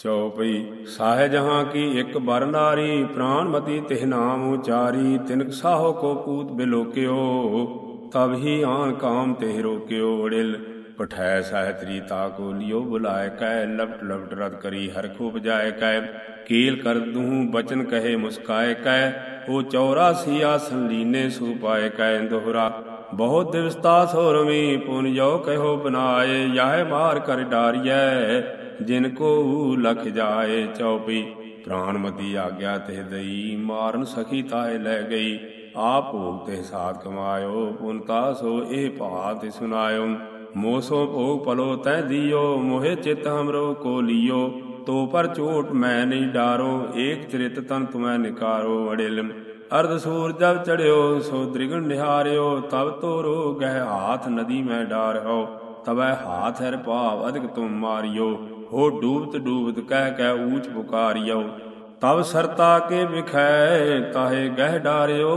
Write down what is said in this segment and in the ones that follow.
ਚਉਪਈ ਸਾਹਿ ਜਹਾਂ ਕੀ ਇੱਕ ਬਰ ਨਾਰੀ ਪ੍ਰਾਨਮਤੀ ਤਿਹ ਨਾਮ ਉਚਾਰੀ, ਤਿਨਕ ਸਾਹੋ ਕੋ ਪੂਤ ਬਿਲੋਕਿਓ, ਤਬ ਹੀ ਆਨ ਕਾਮ ਤੇ ਰੋਕਿਓ ਵੜਿਲ ਪਠੈ ਸਹਿਤਰੀ ਤਾ ਕੋ ਲਿਓ ਬੁਲਾਏ ਕੈ, ਲਪਟ ਲਪਟ ਰਤ ਕਰੀ ਹਰ ਖੋ ਜਾਏ ਕੈ, ਕੀਲ ਕਰ ਦੂਹ ਬਚਨ ਕਹੇ ਮੁਸਕਾਏ ਕੈ ਉਹ 84 ਆਸਨ ਲੀਨੇ ਸੂ ਪਾਏ ਕੈ, ਦੋਹਰਾ ਬਹੁਤ ਦਿਵਸਤਾ ਸੋਰਮੀ ਪੁਨ ਜੋ ਕਹਿਓ ਬਨਾਏ, ਯਾਹ ਮਾਰ ਕਰ ਡਾਰੀਐ ਜਿਨ ਕੋ ਲਖ ਜਾਏ ਚਉਪੀ ਪ੍ਰਾਨਮਤੀ ਆਗਿਆ ਤੇ ਦਈ, ਮਾਰਨ ਸਖੀ ਤਾਏ ਲੈ ਗਈ। ਆਪ ਭੋਗ ਤੇ ਸਾਥ ਕਮਾਇਓ ਪੁਨਤਾ ਸੋ ਇਹ ਭਾਤ ਸੁਨਾਇਓ। ਮੋਸੋ ਭੋਗ ਪਲੋ ਤੈ ਦਿਓ, ਮੋਹਿ ਚਿਤ ਹਮਰੋ ਕੋ ਲਿਓ। ਤੋ ਪਰ ਚੋਟ ਮੈਂ ਨਹੀਂ ਡਾਰੋ, ਏਕ ਚਰਿਤ ਤਨ ਤੁਮੈ ਨਿਕਾਰੋ। ਅੜਿਲ ਅਰਧ ਸੂਰ ਜਬ ਚੜਿਓ, ਸੋ ਦ੍ਰਿਗਣ ਨਿਹਾਰਿਓ। ਤਬ ਤੋਰੋ ਗਹਿ ਹਾਥ ਨਦੀ ਮੈਂ ਡਾਰਹੋ। ਤਬੈ ਹਾਥ ਹਰ ਭਾਵ ਅਧਿਕ ਤੁਮ ਮਾਰਿਓ। ਹੋ ਡੂਬਤ ਡੂਬਤ ਕਹਿ ਕਹਿ ਊਚ ਪੁਕਾਰਿਓ। ਤਬ ਸਰਤਾ ਕੇ ਵਿਖੈ, ਤਾਹੇ ਗਹਿ ਡਾਰਿਓ।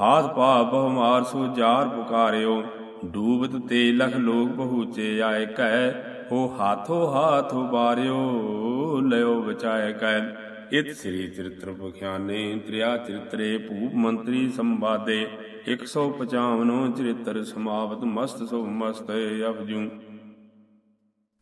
ਹਾਥ ਪਾ ਬਹੁ ਮਾਰ ਸੋ ਜਾਰ ਪੁਕਾਰਿਓ। ਡੂਬਤ ਤੇ ਲਖ ਲੋਕ ਪਹੁੰਚੇ ਆਏ ਕਹਿ, ਹੋ ਹਾਥੋ ਹਾਥ ਉਬਾਰਿਓ, ਲਿਓ ਬਚਾਏ ਕਹਿ। ਇਤ ਸ੍ਰੀ ਚਰਿਤ੍ਰ ਪਖਿਆਨੇ, ਤ੍ਰਿਆ ਚਰਿਤਰੇ, ਭੂਪ ਮੰਤਰੀ ਸੰਵਾਦੇ। 155 ਚਰਿਤ੍ਰ ਸਮਾਪਤ, ਮਸਤ ਸੋ ਮਸਤ ਅਪਜੂ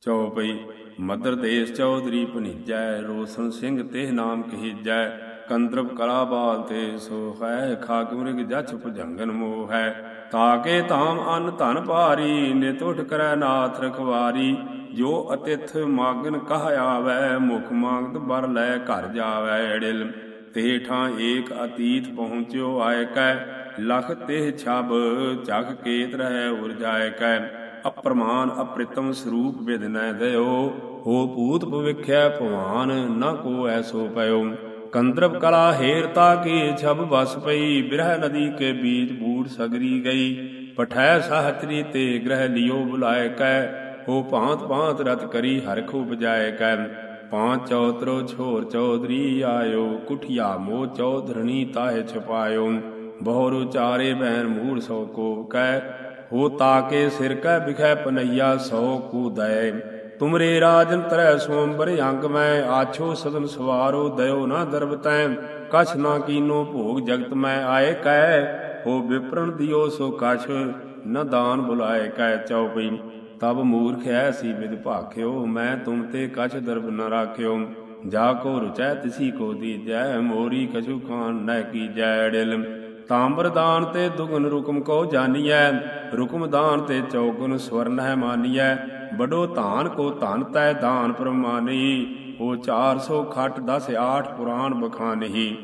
ਚਉਪਈ ਮਦਰ ਦੇਸ ਚੌਧਰੀ ਭਨੀਜੈ ਰੋਸ਼ਨ ਸਿੰਘ ਤੇਹ ਨਾਮ ਕਹੀਜੈ ਕੰਦਰਬ ਕਲਾ ਤੇ ਸੋ ਖਾਕ ਮ੍ਰਿਗ ਜਛ ਭੁਜੰਗਨ ਮੋਹ। ਹੈ ਤਾਕੇ ਤਾਮ ਅਨ ਧਨ ਭਾਰੀ, ਨਿਤ ਉਠ ਕਰੈ ਨਾਥ ਰਖਵਾਰੀ। ਜੋ ਅਤਿਥ ਮਾਗਨ ਕਹ ਆਵੈ, ਮੁਖ ਮੰਗਤ ਬਰ ਲੈ ਘਰ ਜਾਵੈ ਅੜਿਲ ਤੇ ਠਾਂ ਏਕ ਅਤੀਤ ਪਹੁੰਚਿਓ ਆਏ ਕੈ, ਲਖ ਤੇ ਛਬ ਚਖ ਕੇਤ ਰਹਿ ਉਰ ਜਾਏ ਕੈ। ਅਪਰਮਾਨ ਅਪ੍ਰਿਤਮ ਸਰੂਪ ਵਿਦ ਨੈ ਹੋ ਭੂਤ ਭਵਿਖਿਆ ਭਵਾਨ ਨਾ ਕੋ ਐਸੋ ਪਇਓ। ਕੰਦਰਬ ਕਲਾ ਹੇਰਤਾ ਕੀ ਛਬ ਬਸ ਪਈ, ਬਿਰਹ ਨਦੀ ਕੇ ਬੀਚ ਬੂੜ ਸਗਰੀ ਗਈ। ਪਠੈ ਸਾਹਤਰੀ ਤੇ ਗ੍ਰਹਿ ਲਿਓ ਬੁਲਾਏ ਕੈ, ਹੋ ਭਾਂਤ ਭਾਂਤ ਰਤ ਕਰੀ ਹਰਖ ਉਪਜਾਇ ਬਜਾਏ ਕੈ। ਪਾਂਚ ਚੌਤਰੋ ਛੋਰ ਚੌਧਰੀ ਆਇਓ, ਕੁਠਿਆ ਮੋ ਚੌਧਰਣੀ ਤਾਹੇ ਛਪਾਇਓ। ਬਹੁਰ ਚਾਰੇ ਬੈਨ ਮੂੜ ਸੋ ਕੋ ਕੈ ਹੋ ਤਾਕੇ ਸਿਰ ਕੈ ਵਿਖੈ ਪਨਈਆ ਸੋ ਕੂ ਤੁਮਰੇ ਰਾਜਨ ਤਰੈ ਸੋਮਬਰ ਅੰਗ ਮੈਂ, ਆਛੋ ਸਦਨ ਸਵਾਰੋ ਦਇਓ ਨਾ ਦਰਬ ਤੈ। ਕਛ ਨਾ ਕੀਨੋ ਭੋਗ ਜਗਤ ਮੈਂ ਆਏ ਕੈ, ਹੋ ਵਿਪਰਣ ਦਿਓ ਸੋ ਕਛ, ਨ ਦਾਨ ਬੁਲਾਏ ਕੈ ਚਉਪਈ। ਤਬ ਮੂਰਖ ਐਸੀ ਵਿਦ ਭਾਖਿਓ, ਮੈਂ ਤੁਮ ਤੇ ਕਛ ਦਰਬ ਨ ਰਾਖਿਓ। ਜਾ ਕੋ ਰੁਚੈ ਤਿਸੀ ਕੋ ਦੀਜੈ, ਮੋਰੀ ਕਛੂ ਖਾਨ ਨਹਿ ਕੀ ਜੈ ਤਾਂਬਰ ਦਾਨ ਤੇ ਦੁਗਨ ਰੁਕਮ ਕੋ ਜਾਨੀਐ, ਰੁਕਮ ਦਾਨ ਤੇ ਚੌਗੁਨ ਸਵਰਨ ਹੈ ਮਾਨੀਐ। ਬਡੋ ਧਾਨ ਕੋ ਧਨ ਤੈ ਦਾਨ ਪ੍ਰਮਾਨੀ, ਹੋ 400 ਖਟ 10 8 ਪੁਰਾਨ ਬਖਾਨਹੀ।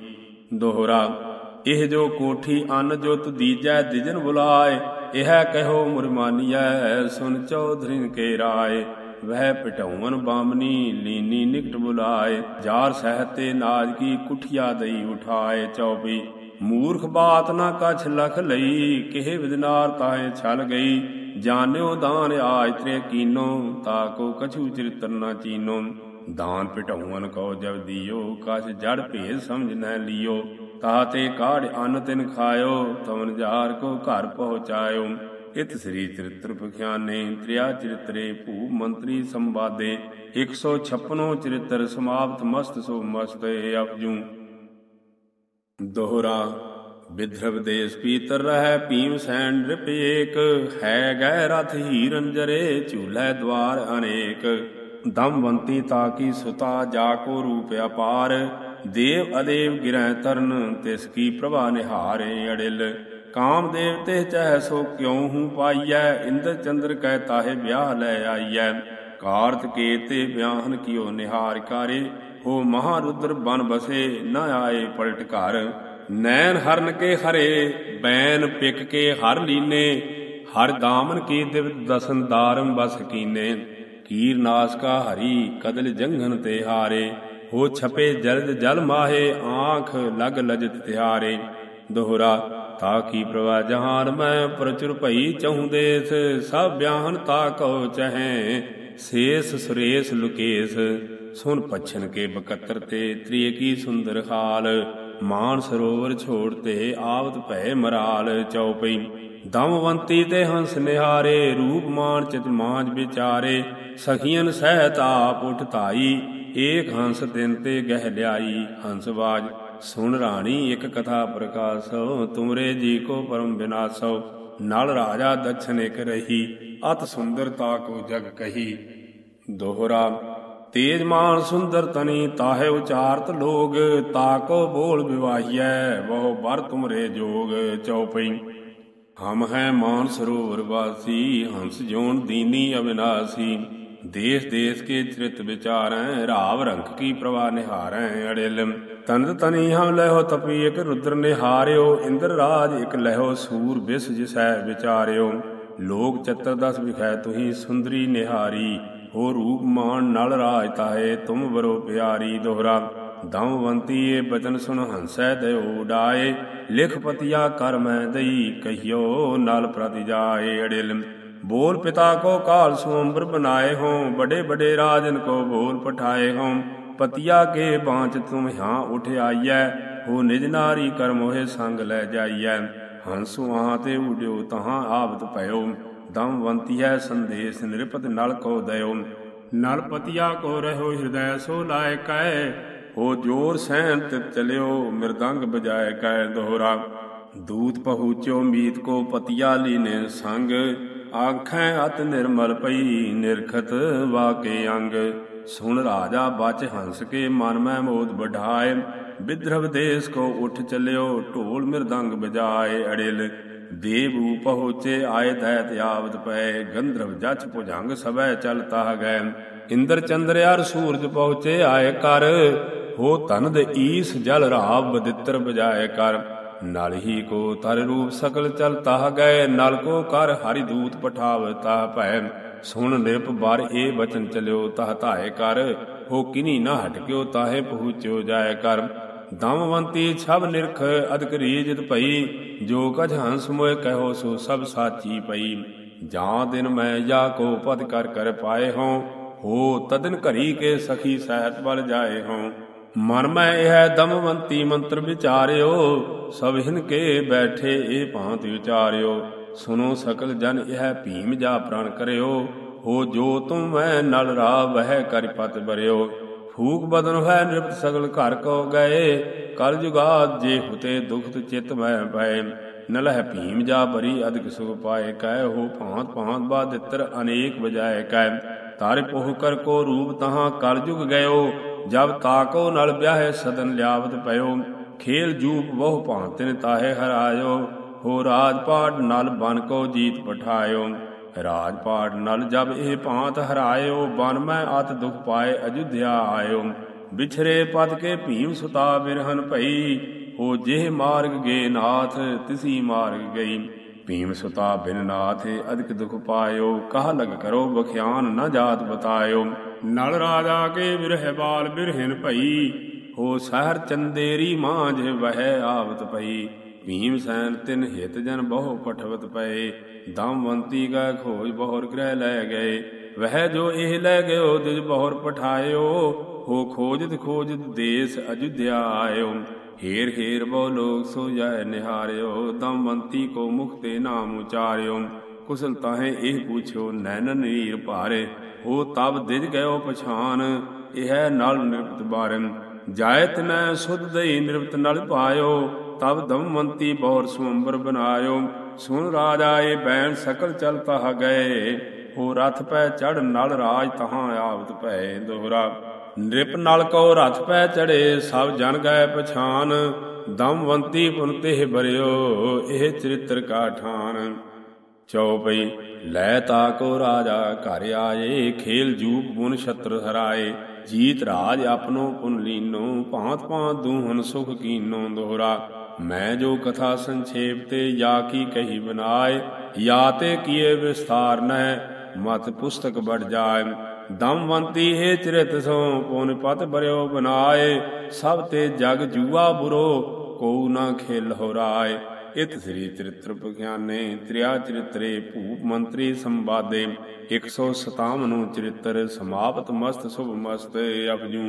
ਦੋਹਰਾ, ਇਹ ਜੋ ਕੋਠੀ ਅਨ ਜੁਤ ਦੀਜੈ, ਦਿਜਨ ਬੁਲਾਏ, ਇਹ ਕਹਿਓ ਮੁਰਮਾਨੀਐ ਸੁਨ ਚੌਧਰਿਨ ਕੇ ਰਾਏ। ਵਹਿ ਪਟਾਉਨ ਬਾਮਨੀ, ਲੀਨੀ ਨਿਕਟ ਬੁਲਾਏ, ਜਾਰ ਸਹਤੇ ਨਾਜ ਕੀ ਕੁਠਿਆ ਦਈ ਉਠਾਏ ਚੌਪੀ ਮੂਰਖ ਬਾਤ ਨਾ ਕਛ ਲਖ ਲਈ ਕਿਹ ਵਿਦਨਾਰ ਤਾਹੇ ਛਲ ਗਈ। ਜਾਣਿਓ ਦਾਨ ਆਜ ਤ੍ਰੇ ਕੀਨੋ, ਤਾ ਕੋ ਕਛੂ ਚਰਿਤਰ ਨਾ ਚੀਨੋ। ਦਾਨ ਪਟਾਉਨ ਕੋ ਜਬ ਦਿਓ, ਕਛ ਜੜ ਭੇਦ ਸਮਝ ਨ ਲਿਓ। ਤਾਤੇ ਕਾੜ ਅਨ ਤਿਨ ਖਾਇਓ, ਤਵਨ ਜਾਰ ਕੋ ਘਰ ਪਹੁੰਚਾਇਓ। ਇਤ ਸ੍ਰੀ ਚਰਿਤ੍ਰ ਪਖਿਆਨੇ, ਤ੍ਰਿਆ ਚਰਿਤਰੇ ਭੂ ਮੰਤਰੀ ਸੰਵਾਦੇ। 156 ਚਰਿਤ੍ਰ ਸਮਾਪਤ ਮਸਤ ਸੋ ਮਸਤ ਅਪਜੂ ਦੋਹਰਾ ਵਿਧਰਵ ਦੇਸ ਪੀਤਰ ਰਹਿ ਭੀਮ ਸੈਨ ਰਿਪ ਏਕ ਹੈ ਗੈ ਰਥ ਹੀਰਨ ਜਰੇ ਝੂਲੇ ਦਵਾਰ ਅਨੇਕ। ਦਮਵੰਤੀ ਤਾਕੀ ਸੁਤਾ ਜਾ ਕੋ ਰੂਪ ਅਪਾਰ, ਦੇਵ ਅਦੇਵ ਗਿਰੈ ਤਰਨ ਤਿਸ ਕੀ ਪ੍ਰਭਾ ਨਿਹਾਰੇ ਅੜਿਲ। ਕਾਮ ਦੇਵ ਤੇ ਚਹਿ ਸੋ ਕਿਉ ਹੂੰ ਪਾਈਐ, ਇੰਦਰ ਚੰਦਰ ਕਹਿ ਤਾਹੇ ਵਿਆਹ ਲੈ ਆਈਐ। ਕਾਰਤ ਕੇ ਤੇ ਬਿਆਹਨ ਕਿਉ ਨਿਹਾਰ ਕਾਰੇ ਹੋ ਮਹਾਰੁਦਰ ਬਨ ਬਸੇ ਨਾ ਆਏ ਪਲਟ ਘਰ। ਨੈਣ ਹਰਨ ਕੇ ਹਰੇ ਬੈਨ ਪਿਕ ਕੇ ਹਰ ਲੀਨੇ। ਹਰ ਦਾਮਨ ਕੀ ਦਿਵ ਦਸਨ ਦਾਰਮ ਬਸ ਕੀਨੇ। ਕੀਰ ਨਾਸ ਕਾ ਹਰੀ, ਕਦਲ ਜੰਗਨ ਤੇ ਹਾਰੇ। ਹੋ ਛਪੇ ਜਲਦ ਜਲ ਮਾਹੇ, ਆਂਖ ਲਗ ਲਜਤ ਤਿਹਾਰੇ। ਦੋਹਰਾ, ਤਾ ਕੀ ਪ੍ਰਵਾ ਜਹਾਨ ਮੈਂ ਪ੍ਰਚੁਰ ਭਈ ਚਹੁ ਦੇਸ। ਸਭ ਬਿਆਹਨ ਤਾ ਕਉ ਚਹੈ। ਸੇਸ ਸੁਰੇਸ ਲੁਕੇਸ। ਸੁਨ ਪਛਨ ਕੇ ਬਕਤਰ ਤੇ ਤ੍ਰਿਏਕੀ ਸੁੰਦਰ ਹਾਲ। ਮਾਨ ਸਰੋਵਰ ਛੋੜ ਤੇ ਆਵਤ ਭੈ ਮਰਾਲ ਚਉਪਈ ਦਮਵੰਤੀ ਤੇ ਹੰਸ ਨਿਹਾਰੇ, ਰੂਪ ਮਾਨ ਚਿਤ ਮਾਂਜ ਵਿਚਾਰੇ। ਸਖੀਆਂ ਸਹਿਤ ਆਪ ਉਠ ਧਾਈ, ਏਕ ਹੰਸ ਦਿਨ ਤੇ ਗਹਿ ਲਿਆਈ। ਹੰਸ ਬਾਜ, ਸੁਣ ਰਾਣੀ, ਇੱਕ ਕਥਾ ਪ੍ਰਕਾਸ਼ੋ, ਤੁਮਰੇ ਜੀ ਕੋ ਪਰਮ ਬਿਨਾਸੋ। ਨਲ ਰਾਜਾ ਦਛਨ ਇਕ ਰਹੀ, ਅਤ ਸੁੰਦਰਤਾ ਕੋ ਜਗ ਕਹੀ। ਦੋਹਰਾ ਤੇਜ ਮਾਨ ਸੁੰਦਰ ਤਨੀ ਤਾਹੇ ਉਚਾਰਤ ਲੋਗ ਤਾਕੋ ਬੋਲ ਵਿਵਾਹੀਐ ਬਹੁ ਬਰ ਤੁਮਰੇ ਜੋਗ ਚਉਪਈ। ਹਮ ਹੈ ਮਾਨ ਸਰੋਵਰ ਵਾਸੀ, ਹੰਸ ਜੋਨ ਦੀਨੀ ਅਬਿਨਾਸੀ ਦੇਸ ਦੇਸ ਕੇ ਚਰਿਤ ਵਿਚਾਰੈ, ਰਾਵ ਰੰਗ ਕੀ ਪ੍ਰਵਾਹ ਨਿਹਾਰੈ, ਅੜਿਲ। ਤਨਦ ਤਨੀ ਹਮ ਲਹੋ ਤਪੀ, ਇਕ ਰੁਦਰ ਨਿਹਾਰਿਓ, ਇੰਦਰ ਰਾਜ ਇਕ ਲਹੋ ਸੂਰ ਬਿਸ ਜਿਸੈ ਵਿਚਾਰਿਓ। ਲੋਕ ਚਤਰ ਦਸ ਵਿਖੈ, ਤੁਹੀ ਸੁੰਦਰੀ ਨਿਹਾਰੀ। ਹੋ ਰੂਪ ਮਾਨ ਨਲ ਰਾਜ ਤਾਹੇ, ਤੁਮ ਬਰੋ ਪਿਆਰੀ ਦੋਹਰਾ। ਦਮਵੰਤੀ ਏ ਬਚਨ ਸੁਨ ਹੰਸੈ ਦਇਓ ਡਾਏ। ਲਿਖ ਪਤਿਆ ਕਰ ਮੈਂ ਦਈ, ਕਹੀਓ ਨਲ ਪ੍ਰਤਿ ਜਾਏ ਅੜਿਲ। ਬੋਲ ਪਿਤਾ ਕੋ ਕਾਲ ਸੁਅੰਬਰ ਬਨਾਏ ਹੋ ਬੜੇ ਬੜੇ ਰਾਜਨ ਕੋ ਬੋਲ ਪਠਾਏ ਹੋ। ਪਤਿਆ ਕੇ ਬਾਂਚ ਤੁਮ ਹਾਂ ਉਠ ਆਈਐ, ਹੋ ਨਿਜ ਨਾਰੀ ਕਰ ਮੋਹਿ ਸੰਗ ਲੈ ਜਾਈਐ। ਹੰਸੂ ਆਹ ਤੇ ਉਡਿਓ ਤਹਾਂ ਆਵਤ ਭਇਓ। ਦਮਵੰਤੀ ਹੈ ਸੰਦੇਸ਼ ਨਿਰਪਤ ਨਲ ਕੋ ਦਇਓ। ਨਲ ਪਤਿਆ ਕੋ ਰਹੋ ਹਿਰਦੈ ਸੋ ਲਾਇ ਕੈ। ਹੋ ਜੋਰ ਸਹਿਨ ਤੇ ਚਲਿਓ ਮਿਰਦੰਗ ਬਜਾਏ ਕੈ ਦੋਹਰਾ। ਦੂਤ ਪਹੁੰਚਿਓ ਮੀਤ ਕੋ ਪਤਿਆ ਲੀਨੇ ਸੰਗ। ਆਖੈ ਅਤ ਨਿਰਮਲ ਪਈ ਨਿਰਖਤ ਵਾਕੇ ਅੰਗ। ਸੁਣ ਰਾਜਾ ਬਚ ਹੰਸ ਕੇ ਮਨ ਮੈ ਮੋਦ ਬਢਾਏ ਬਿਦਰਵ ਦੇਸ ਕੋ ਉਠ ਚਲਿਓ ਢੋਲ ਮਿਰਦੰਗ ਬਜਾਏ ਅੜਿਲ। ਦੇਵੂ ਪਹੁੰਚੇ ਆਏ ਦੈਤ ਆਵਤ ਪਏ, ਗੰਧਰਵ ਜਛ ਭੁਜੰਗ ਸਭੈ ਚਲਤਾ ਗਏ। ਇੰਦਰ ਚੰਦਰ ਅਰ ਸੂਰਜ ਪਹੁੰਚੇ ਆਏ ਕਰ, ਹੋ ਤਨ ਦੇ ਈਸ ਜਲ ਰਾਵ ਬਦਿੱਤਰ ਬਜਾਏ ਕਰ। ਨਲ ਹੀ ਕੋ ਤਰ ਰੂਪ ਸਕਲ ਚਲ ਤਾਹ ਗਏ, ਨਲ ਕੋ ਕਰ ਹਰੀ ਦੂਤ ਪਠਾਵਤਾ ਭੈ। ਸੁਣ ਨਿਰਪ ਬਾਰ ਇਹ ਬਚਨ ਚਲਿਓ ਤਹ ਧਾਏ ਕਰ, ਹੋ ਕਿਨੀ ਨਾ ਹਟਕਿਓ ਤਾਹੇ ਪਹੁੰਚਿਓ ਜਾਏ ਕਰ। ਦਮਵੰਤੀ ਛਬ ਨਿਰਖ ਅਦਕ ਰੀਜਤ ਭਈ, ਜੋ ਕਛ ਹੰਸ ਮੋਇ ਕਹੋ ਸੋ ਸਭ ਸਾਚੀ ਪਈ ਜਾਂ ਦਿਨ ਮੈਂ ਜਾ ਕੋ ਪਦ ਕਰ ਕਰ ਪਾਏ ਹੋ ਹੋ ਤਦਨ ਘਰੀ ਕੇ ਸਖੀ ਸਹਿਤ ਬਲ ਜਾਏ ਹੋ ਮਨ ਮੈਂ ਇਹ ਦਮਵੰਤੀ ਮੰਤਰ ਵਿਚਾਰਿਓ, ਸਭ ਹਿਨ ਕੇ ਬੈਠੇ ਇਹ ਭਾਂਤ ਵਿਚਾਰਿਓ। ਸੁਨੋ ਸਕਲ ਜਨ ਇਹ ਭੀਮ ਜਾ ਪ੍ਰਣ ਕਰਿਓ, ਹੋ ਜੋ ਤੁਮ ਮੈਂ ਨਲ ਰਾ ਵਹਿ ਕਰਿ ਪਤ ਬਰਿਓ। ਫੂਕ ਬਦਨ ਹੈ ਨਿਰਪਤ ਸਗਲ ਘਰ ਕੋ ਗਏ। ਕਲ ਜੁਗਾ ਜੇ ਹੁਤੇ ਦੁਖਤ ਚਿਤ ਮੈਂ ਪਏ ਨਲਹਿ ਭੀਮ ਜਾ ਬਰੀ ਅਦਿਕ ਸੁਖ ਪਾਏ ਕਹਿ ਹੋ ਭਾਂਤ ਭਾਂਤ ਬਾਦਿੱਤਰ ਅਨੇਕ ਬਜਾਏ ਕਹਿ ਤਾਰੇ ਪੋਹ ਕਰ ਕੋ ਰੂਪ ਤਹਾਂ ਕਲ ਜੁਗ ਗਇਓ। ਜਬ ਤਾਕੋ ਨਲ ਵਿਆਹੇ ਸਦਨ ਲਿਆਵਤ ਪਇਓ। ਖੇਲ ਜੂਪ ਬਹੁ ਭਾਂਤਿਨ ਤਾਹੇ ਹਰਾਇਓ। ਹੋ ਰਾਜ ਰਾਜਪਾਟ ਨਲ ਬਨ ਕੋ ਜੀਤ ਪਠਾਇਓ। ਰਾਜ ਰਾਜਪਾਟ ਨਲ ਜਬ ਇਹ ਭਾਂਤ ਹਰਾਇਓ, ਬਨ ਮੈਂ ਅਤ ਦੁਖ ਪਾਏ, ਅਯੁਧਿਆ ਆਇਓ। ਵਿਛਰੇ ਪਤ ਕੇ ਭੀਮ ਸੁਤਾ ਬਿਰਹਨ ਭਈ, ਹੋ ਜਿਹ ਮਾਰਗ ਗੇ ਨਾਥ, ਤਿਸੀ ਮਾਰਗ ਗਈ। ਭੀਮ ਸੁਤਾ ਬਿਨ ਨਾਥ, ਅਧਿਕ ਦੁਖ ਪਾਇਓ, ਕਹ ਲਗ ਕਰੋ ਬਖਿਆਨ ਨ ਜਾਤ ਬਤਾਇਓ। ਨਲ ਰਾਜਾ ਕੇ ਵਿਰਹ ਬਾਲ ਬਿਰਹਿਨ ਭਈ, ਹੋ ਸਹਰ ਚੰਦੇਰੀ ਮਾਂਝ ਵਹਿ ਆਵਤ ਪਈ ਭੀਮ ਸੈਨ ਤਿਨ ਹਿਤ ਜਨ ਬਹੁ ਪਠਵਤ ਪਏ। ਦਮਵੰਤੀ ਕਾ ਖੋਜ ਬਹੁਰ ਗ੍ਰਹਿ ਲੈ ਗਏ। ਵਹਿ ਜੋ ਇਹ ਲੈ ਗਇਓ, ਦਿਜ ਬਹੁਰ ਪਠਾਇਓ। ਹੋ ਖੋਜਤ ਖੋਜਤ ਦੇਸ ਅਯੁਧਿਆ ਆਇਓ ਹੀਰ ਹੀਰ ਬਹੁ ਲੋਕ ਸੋ ਜਾਏ ਨਿਹਾਰਿਓ। ਦਮਵੰਤੀ ਕੋ ਮੁਖ ਤੇ ਨਾਮ ਉਚਾਰਿਓ। ਕੁਸਲ ਤਾਹੇ ਇਹ ਪੁੱਛਿਓ ਨੈਨਨ ਨੀਰ ਭਾਰੇ। ਹੋ ਤਬ ਦਿਜ ਗਇਓ ਪਛਾਨ, ਇਹ ਨਲ ਨਿਰਪਤ ਬਾਰਨ ਜਾਇਤ ਮੈਂ ਸੁਧ ਦਈ ਨਿਰਪਤ ਨਲ ਪਾਇਓ। ਤਬ ਦਮਵੰਤੀ ਬਹੁਰ ਸੁੰਬਰ ਬਨਾਇਓ ਸੁਨ ਰਾਜਾਏ ਬੈਣ ਸਕਲ ਚਲਤਾ ਗਏ। ਹੋ ਰਥ ਪੈ ਚੜ ਨਲ ਰਾਜ ਤਹਾਂ ਆਵਤ ਭੈ ਦੋਹਰਾ। ਨਿਰਪ ਨਲ ਕੋ ਰਥ ਪੈ ਚੜੇ ਸਭ ਜਨ ਗਏ ਪਛਾਨ। ਦਮਵੰਤੀ ਪੁਨ ਤੇ ਬਰਿਓ, ਇਹ ਚਰਿਤ੍ਰ ਕਾ ਠਾਨ। ਚਉਪਈ ਲੈ ਤਾ ਕੋ ਰਾਜਾ ਘਰ ਆਏ, ਖੇਲ ਜੂਪ ਪੁਨ ਛਤਰ ਹਰਾਏ। ਜੀਤ ਰਾਜ ਆਪਨੋ ਪੁਨ ਲੀਨੋ, ਭਾਂਤ ਭਾਂਤ ਦੂਹਨ ਸੁਖ ਕੀਨੋ ਦੋਹਰਾ। ਮੈਂ ਜੋ ਕਥਾ ਸੰਖੇਪ ਤੇ ਜਾਂ ਕੀ ਕਹੀ ਬਨਾਏ, ਯਾ ਤੇ ਕੀਏ ਵਿਸਥਾਰ ਨਹਿ, ਮਤ ਪੁਸਤਕ ਬੜ ਜਾਏ। ਦਮਵੰਤੀ ਹੈ ਚਰਿਤ ਸੋ ਪੁਨ ਪਤ ਬਰਿਓ ਬਨਾਏ, ਸਭ ਤੇ ਜਗ ਜੂਆ ਬੁਰੋ ਕੋ ਨਾ ਖੇਲ ਹੋ ਰਾਏ। ਇਤ ਸ੍ਰੀ ਚਰਿਤ੍ਰ ਵਿਗਿਆਨੇ, ਤ੍ਰਿਆ ਚਰਿਤਰੇ, ਭੂਪ ਮੰਤਰੀ ਸੰਵਾਦੇ। 157 ਨੂੰ ਚਰਿਤ੍ਰ ਸਮਾਪਤ ਮਸਤ ਸੁਭ ਮਸਤ ਅਪਜੂ